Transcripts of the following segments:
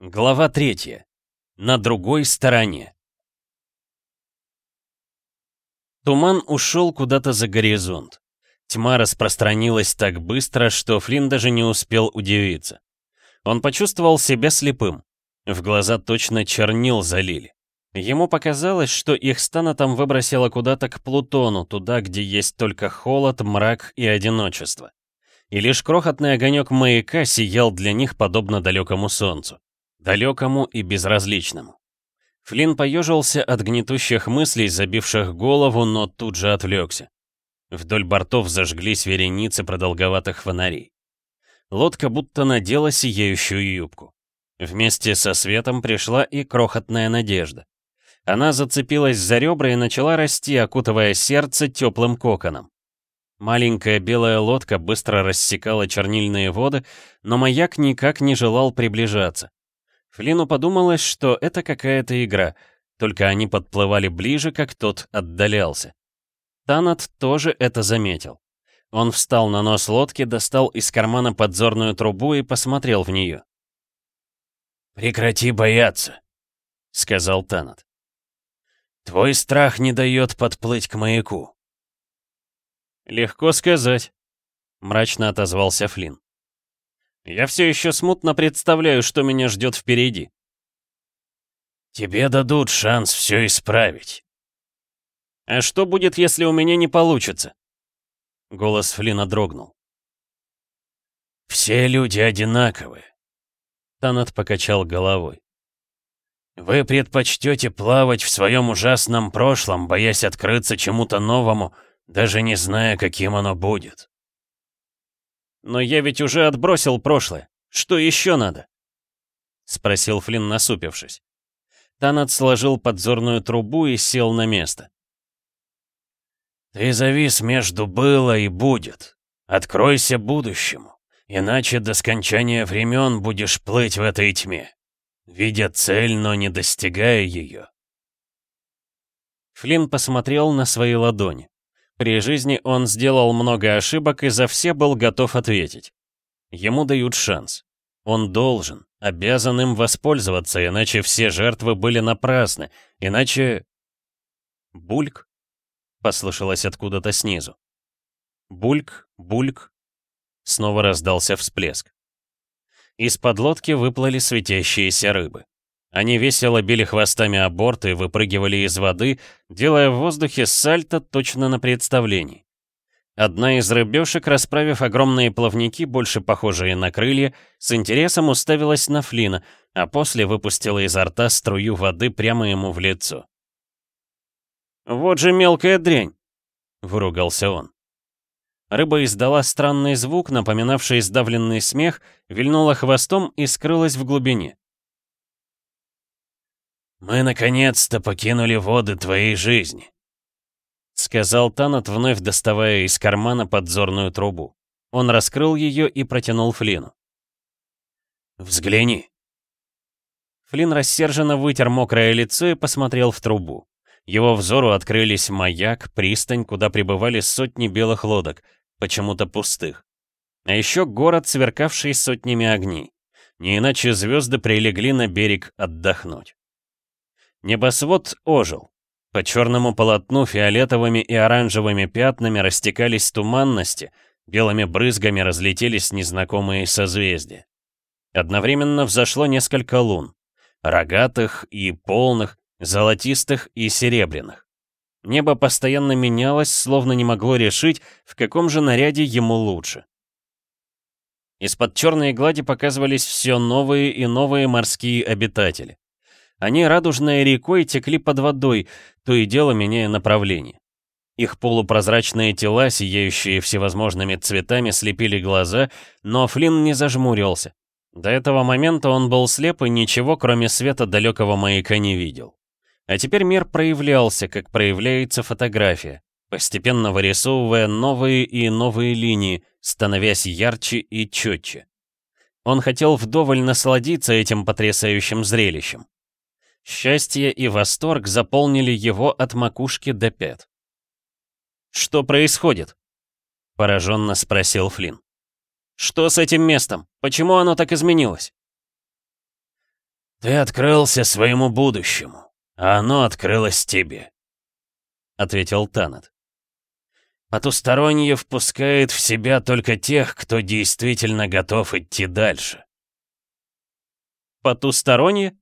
Глава 3. На другой стороне. Туман ушел куда-то за горизонт. Тьма распространилась так быстро, что Флинн даже не успел удивиться. Он почувствовал себя слепым. В глаза точно чернил залили. Ему показалось, что их стана там выбросила куда-то к Плутону, туда, где есть только холод, мрак и одиночество. И лишь крохотный огонек маяка сиял для них подобно далекому солнцу далекому и безразличному. Флинн поежился от гнетущих мыслей, забивших голову, но тут же отвлекся. Вдоль бортов зажглись вереницы продолговатых фонарей. Лодка будто надела сияющую юбку. Вместе со светом пришла и крохотная надежда. Она зацепилась за ребра и начала расти, окутывая сердце теплым коконом. Маленькая белая лодка быстро рассекала чернильные воды, но маяк никак не желал приближаться. Флину подумалось, что это какая-то игра, только они подплывали ближе, как тот отдалялся. Танат тоже это заметил. Он встал на нос лодки, достал из кармана подзорную трубу и посмотрел в нее. «Прекрати бояться», — сказал Танат. «Твой страх не дает подплыть к маяку». «Легко сказать», — мрачно отозвался Флинн. Я все еще смутно представляю, что меня ждет впереди. Тебе дадут шанс все исправить. А что будет, если у меня не получится? Голос Флина дрогнул. Все люди одинаковые. Танат покачал головой. Вы предпочтете плавать в своем ужасном прошлом, боясь открыться чему-то новому, даже не зная, каким оно будет. Но я ведь уже отбросил прошлое. Что еще надо?» Спросил Флинн, насупившись. Танат сложил подзорную трубу и сел на место. «Ты завис между было и будет. Откройся будущему, иначе до скончания времен будешь плыть в этой тьме, видя цель, но не достигая ее». Флинн посмотрел на свои ладони. При жизни он сделал много ошибок и за все был готов ответить. Ему дают шанс. Он должен, обязан им воспользоваться, иначе все жертвы были напрасны, иначе... Бульк? Послышалось откуда-то снизу. Бульк, бульк. Снова раздался всплеск. Из-под лодки выплыли светящиеся рыбы. Они весело били хвостами о борт и выпрыгивали из воды, делая в воздухе сальто точно на представлении. Одна из рыбешек, расправив огромные плавники, больше похожие на крылья, с интересом уставилась на Флина, а после выпустила изо рта струю воды прямо ему в лицо. «Вот же мелкая дрянь!» — выругался он. Рыба издала странный звук, напоминавший сдавленный смех, вильнула хвостом и скрылась в глубине. Мы наконец-то покинули воды твоей жизни», — сказал Танат, вновь доставая из кармана подзорную трубу. Он раскрыл ее и протянул Флину. «Взгляни». Флин рассерженно вытер мокрое лицо и посмотрел в трубу. Его взору открылись маяк, пристань, куда прибывали сотни белых лодок, почему-то пустых. А еще город, сверкавший сотнями огней. Не иначе звезды прилегли на берег отдохнуть. Небосвод ожил. По черному полотну фиолетовыми и оранжевыми пятнами растекались туманности, белыми брызгами разлетелись незнакомые созвездия. Одновременно взошло несколько лун. Рогатых и полных, золотистых и серебряных. Небо постоянно менялось, словно не могло решить, в каком же наряде ему лучше. Из-под черной глади показывались все новые и новые морские обитатели. Они радужной рекой текли под водой, то и дело меняя направление. Их полупрозрачные тела, сияющие всевозможными цветами, слепили глаза, но Флинн не зажмурился. До этого момента он был слеп и ничего, кроме света далекого маяка, не видел. А теперь мир проявлялся, как проявляется фотография, постепенно вырисовывая новые и новые линии, становясь ярче и четче. Он хотел вдоволь насладиться этим потрясающим зрелищем. Счастье и восторг заполнили его от макушки до пят. «Что происходит?» — пораженно спросил Флинн. «Что с этим местом? Почему оно так изменилось?» «Ты открылся своему будущему, а оно открылось тебе», — ответил Танат. «Потусторонье впускает в себя только тех, кто действительно готов идти дальше». «Потусторонье?»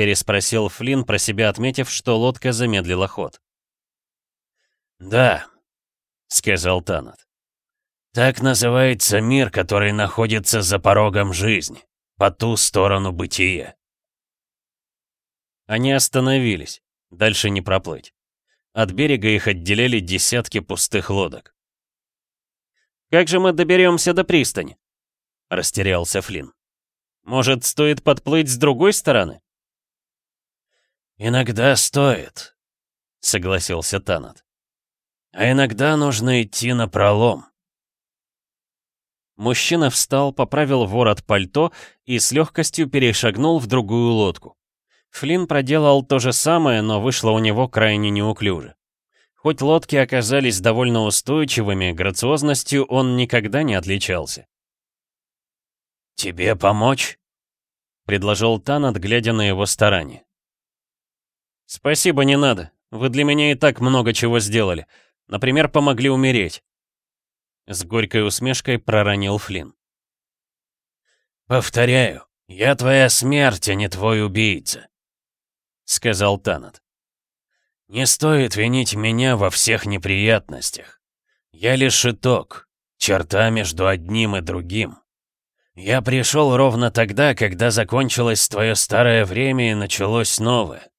переспросил Флинн, про себя отметив, что лодка замедлила ход. «Да», — сказал Танат. «Так называется мир, который находится за порогом жизни, по ту сторону бытия». Они остановились, дальше не проплыть. От берега их отделяли десятки пустых лодок. «Как же мы доберемся до пристани?» — растерялся Флинн. «Может, стоит подплыть с другой стороны?» «Иногда стоит», — согласился Танат. «А иногда нужно идти на пролом». Мужчина встал, поправил ворот пальто и с легкостью перешагнул в другую лодку. Флинн проделал то же самое, но вышло у него крайне неуклюже. Хоть лодки оказались довольно устойчивыми, грациозностью он никогда не отличался. «Тебе помочь?» — предложил Танат, глядя на его старания. «Спасибо, не надо. Вы для меня и так много чего сделали. Например, помогли умереть». С горькой усмешкой проронил Флинн. «Повторяю, я твоя смерть, а не твой убийца», — сказал Танат. «Не стоит винить меня во всех неприятностях. Я лишь итог, черта между одним и другим. Я пришел ровно тогда, когда закончилось твое старое время и началось новое.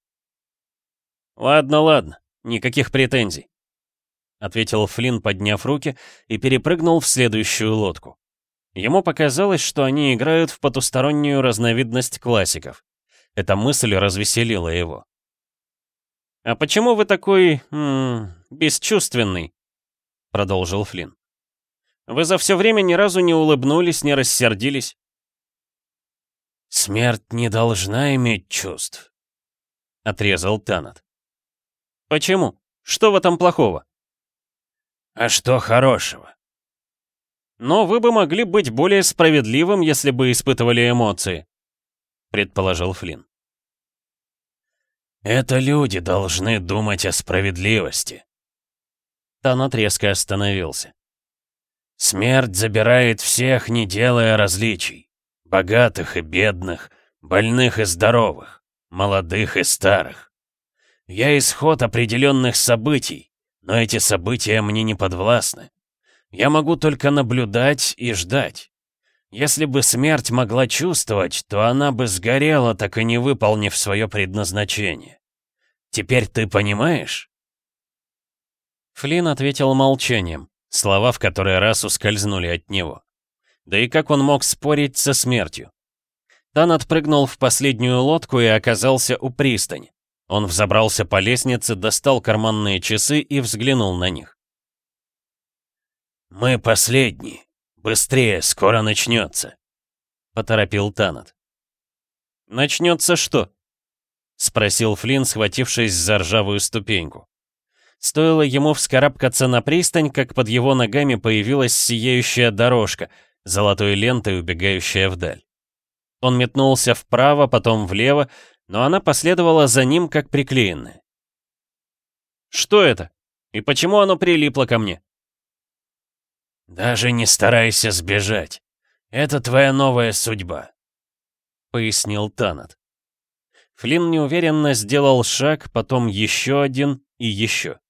«Ладно, ладно, никаких претензий», — ответил Флинн, подняв руки, и перепрыгнул в следующую лодку. Ему показалось, что они играют в потустороннюю разновидность классиков. Эта мысль развеселила его. «А почему вы такой... М -м, бесчувственный?» — продолжил Флинн. «Вы за все время ни разу не улыбнулись, не рассердились». «Смерть не должна иметь чувств», — отрезал Танат. Почему? Что в этом плохого? А что хорошего? Но вы бы могли быть более справедливым, если бы испытывали эмоции, предположил Флинн. Это люди должны думать о справедливости. Танат резко остановился. Смерть забирает всех, не делая различий. Богатых и бедных, больных и здоровых, молодых и старых. Я исход определенных событий, но эти события мне не подвластны. Я могу только наблюдать и ждать. Если бы смерть могла чувствовать, то она бы сгорела, так и не выполнив свое предназначение. Теперь ты понимаешь?» Флин ответил молчанием, слова в который раз ускользнули от него. Да и как он мог спорить со смертью? Тан отпрыгнул в последнюю лодку и оказался у пристани. Он взобрался по лестнице, достал карманные часы и взглянул на них. «Мы последние. Быстрее, скоро начнется», — поторопил Танат. «Начнется что?» — спросил Флинн, схватившись за ржавую ступеньку. Стоило ему вскарабкаться на пристань, как под его ногами появилась сияющая дорожка, золотой лентой убегающая вдаль. Он метнулся вправо, потом влево, но она последовала за ним как приклеенная. «Что это? И почему оно прилипло ко мне?» «Даже не старайся сбежать. Это твоя новая судьба», — пояснил Танат. Флинн неуверенно сделал шаг, потом еще один и еще.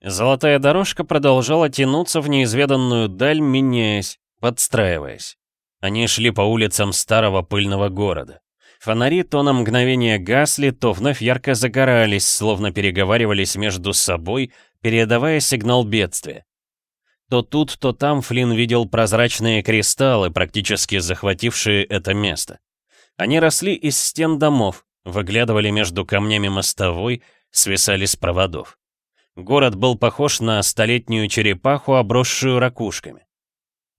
Золотая дорожка продолжала тянуться в неизведанную даль, меняясь, подстраиваясь. Они шли по улицам старого пыльного города. Фонари то на мгновение гасли, то вновь ярко загорались, словно переговаривались между собой, передавая сигнал бедствия. То тут, то там Флинн видел прозрачные кристаллы, практически захватившие это место. Они росли из стен домов, выглядывали между камнями мостовой, свисали с проводов. Город был похож на столетнюю черепаху, обросшую ракушками.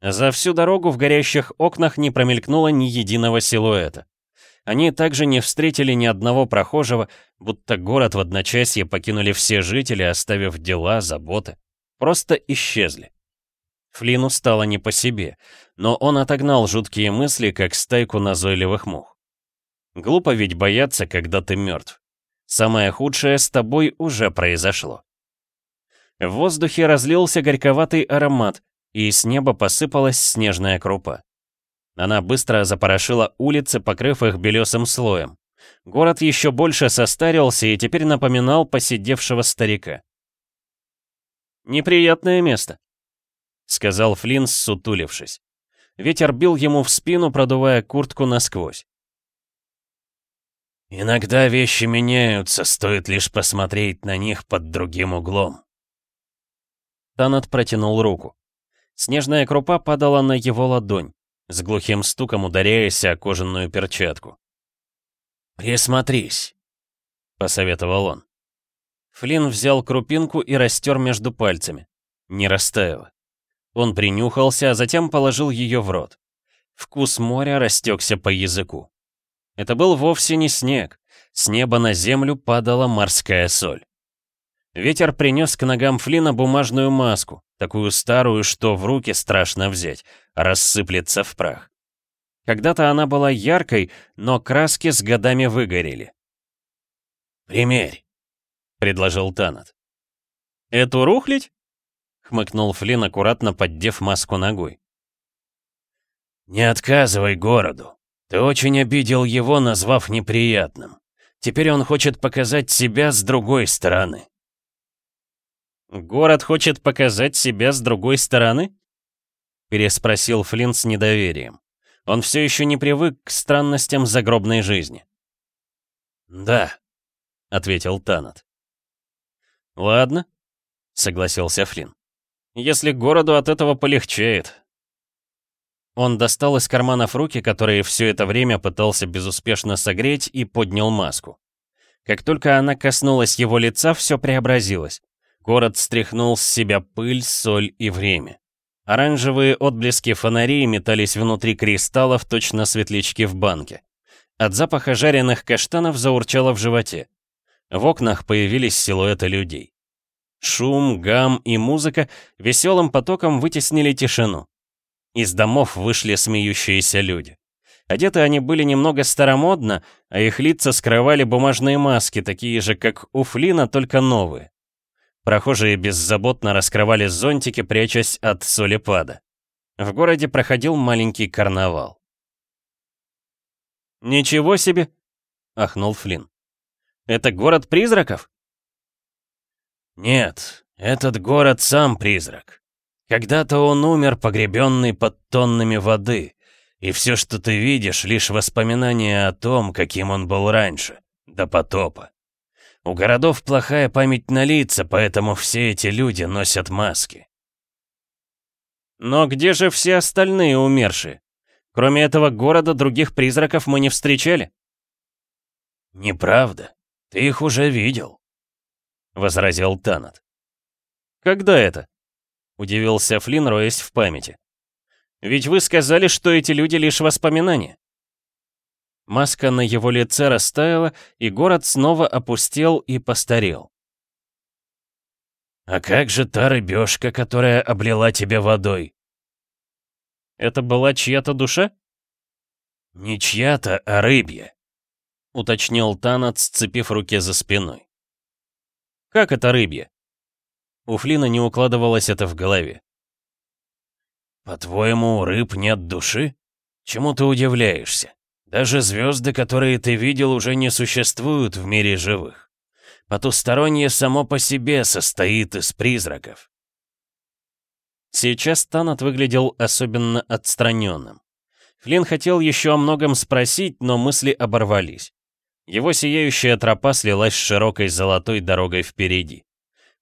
За всю дорогу в горящих окнах не промелькнуло ни единого силуэта. Они также не встретили ни одного прохожего, будто город в одночасье покинули все жители, оставив дела, заботы. Просто исчезли. Флину стало не по себе, но он отогнал жуткие мысли, как стайку назойливых мух. Глупо ведь бояться, когда ты мертв. Самое худшее с тобой уже произошло. В воздухе разлился горьковатый аромат, и с неба посыпалась снежная крупа. Она быстро запорошила улицы, покрыв их белесым слоем. Город еще больше состарился и теперь напоминал посидевшего старика. «Неприятное место», — сказал Флинн, сутулившись. Ветер бил ему в спину, продувая куртку насквозь. «Иногда вещи меняются, стоит лишь посмотреть на них под другим углом». Танат протянул руку. Снежная крупа падала на его ладонь с глухим стуком ударяясь о кожаную перчатку. «Присмотрись», — посоветовал он. Флинн взял крупинку и растер между пальцами. Не растаяла. Он принюхался, а затем положил ее в рот. Вкус моря растекся по языку. Это был вовсе не снег. С неба на землю падала морская соль. Ветер принес к ногам Флина бумажную маску, такую старую, что в руки страшно взять, рассыплется в прах. Когда-то она была яркой, но краски с годами выгорели. «Примерь», — предложил Танат. «Эту рухлить?» — хмыкнул Флин, аккуратно поддев маску ногой. «Не отказывай городу. Ты очень обидел его, назвав неприятным. Теперь он хочет показать себя с другой стороны», «Город хочет показать себя с другой стороны?» переспросил Флинн с недоверием. Он все еще не привык к странностям загробной жизни. «Да», — ответил Танат. «Ладно», — согласился Флинн. «Если городу от этого полегчает». Он достал из карманов руки, которые все это время пытался безуспешно согреть, и поднял маску. Как только она коснулась его лица, все преобразилось. Город стряхнул с себя пыль, соль и время. Оранжевые отблески фонарей метались внутри кристаллов, точно светлячки в банке. От запаха жареных каштанов заурчало в животе. В окнах появились силуэты людей. Шум, гам и музыка веселым потоком вытеснили тишину. Из домов вышли смеющиеся люди. Одеты они были немного старомодно, а их лица скрывали бумажные маски, такие же, как у Флина, только новые. Прохожие беззаботно раскрывали зонтики, прячась от солепада. В городе проходил маленький карнавал. «Ничего себе!» — ахнул Флинн. «Это город призраков?» «Нет, этот город сам призрак. Когда-то он умер, погребенный под тоннами воды, и все, что ты видишь, лишь воспоминания о том, каким он был раньше, до потопа. У городов плохая память на лица, поэтому все эти люди носят маски. Но где же все остальные умершие? Кроме этого города других призраков мы не встречали. Неправда. Ты их уже видел, возразил Танат. Когда это? удивился Флин, роясь в памяти. Ведь вы сказали, что эти люди лишь воспоминания. Маска на его лице растаяла, и город снова опустел и постарел. «А как же та рыбешка, которая облила тебя водой?» «Это была чья-то душа?» «Не чья-то, а рыбья», — уточнил Танат, сцепив руки за спиной. «Как это рыбья?» У Флина не укладывалось это в голове. «По-твоему, у рыб нет души? Чему ты удивляешься?» Даже звезды, которые ты видел, уже не существуют в мире живых. Потустороннее само по себе состоит из призраков. Сейчас Танат выглядел особенно отстраненным. Флинн хотел еще о многом спросить, но мысли оборвались. Его сияющая тропа слилась с широкой золотой дорогой впереди.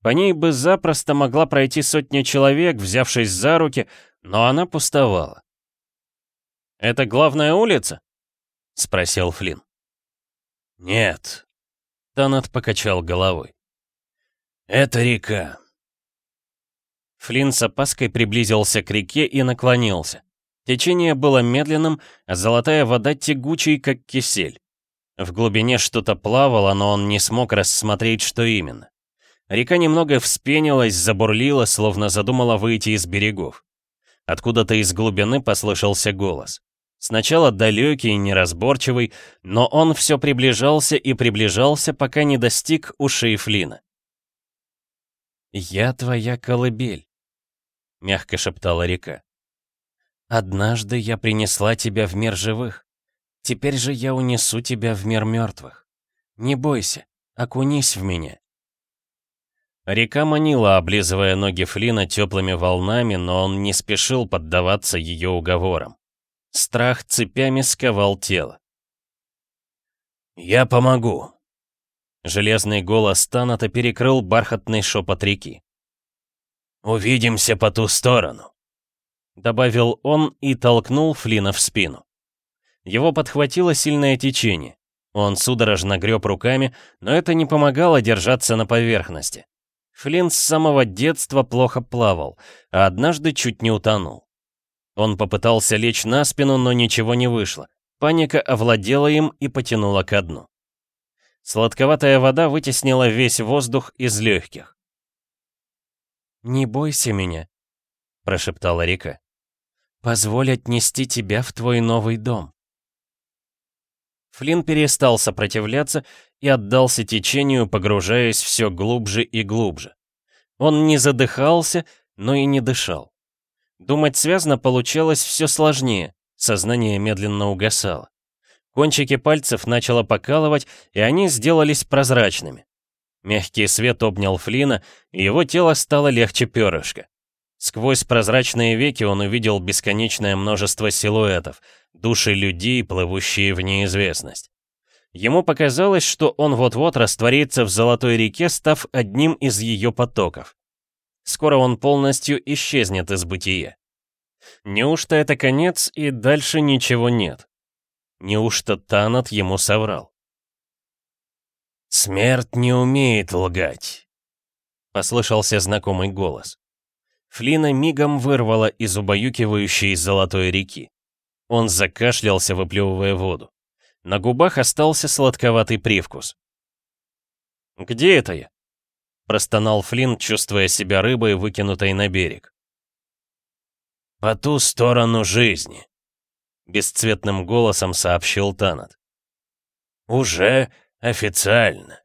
По ней бы запросто могла пройти сотня человек, взявшись за руки, но она пустовала. «Это главная улица?» — спросил Флинн. «Нет», — Танат покачал головой. «Это река». Флинн с опаской приблизился к реке и наклонился. Течение было медленным, а золотая вода тягучей, как кисель. В глубине что-то плавало, но он не смог рассмотреть, что именно. Река немного вспенилась, забурлила, словно задумала выйти из берегов. Откуда-то из глубины послышался голос. Сначала далекий и неразборчивый, но он все приближался и приближался, пока не достиг ушей Флина. «Я твоя колыбель», — мягко шептала река. «Однажды я принесла тебя в мир живых. Теперь же я унесу тебя в мир мертвых. Не бойся, окунись в меня». Река манила, облизывая ноги Флина теплыми волнами, но он не спешил поддаваться ее уговорам. Страх цепями сковал тело. «Я помогу!» Железный голос Таната перекрыл бархатный шепот реки. «Увидимся по ту сторону!» Добавил он и толкнул Флина в спину. Его подхватило сильное течение. Он судорожно греб руками, но это не помогало держаться на поверхности. Флинн с самого детства плохо плавал, а однажды чуть не утонул. Он попытался лечь на спину, но ничего не вышло. Паника овладела им и потянула ко дну. Сладковатая вода вытеснила весь воздух из легких. «Не бойся меня», — прошептала Рика. «Позволь отнести тебя в твой новый дом». Флинн перестал сопротивляться и отдался течению, погружаясь все глубже и глубже. Он не задыхался, но и не дышал. Думать связно получалось все сложнее, сознание медленно угасало. Кончики пальцев начало покалывать, и они сделались прозрачными. Мягкий свет обнял Флина, и его тело стало легче перышка. Сквозь прозрачные веки он увидел бесконечное множество силуэтов, души людей, плывущие в неизвестность. Ему показалось, что он вот-вот растворится в Золотой реке, став одним из ее потоков. Скоро он полностью исчезнет из бытия. Неужто это конец и дальше ничего нет? Неужто Танат ему соврал? «Смерть не умеет лгать», — послышался знакомый голос. Флина мигом вырвала из убаюкивающей золотой реки. Он закашлялся, выплевывая воду. На губах остался сладковатый привкус. «Где это я?» простонал Флинн, чувствуя себя рыбой, выкинутой на берег. «По ту сторону жизни», — бесцветным голосом сообщил Танат. «Уже официально».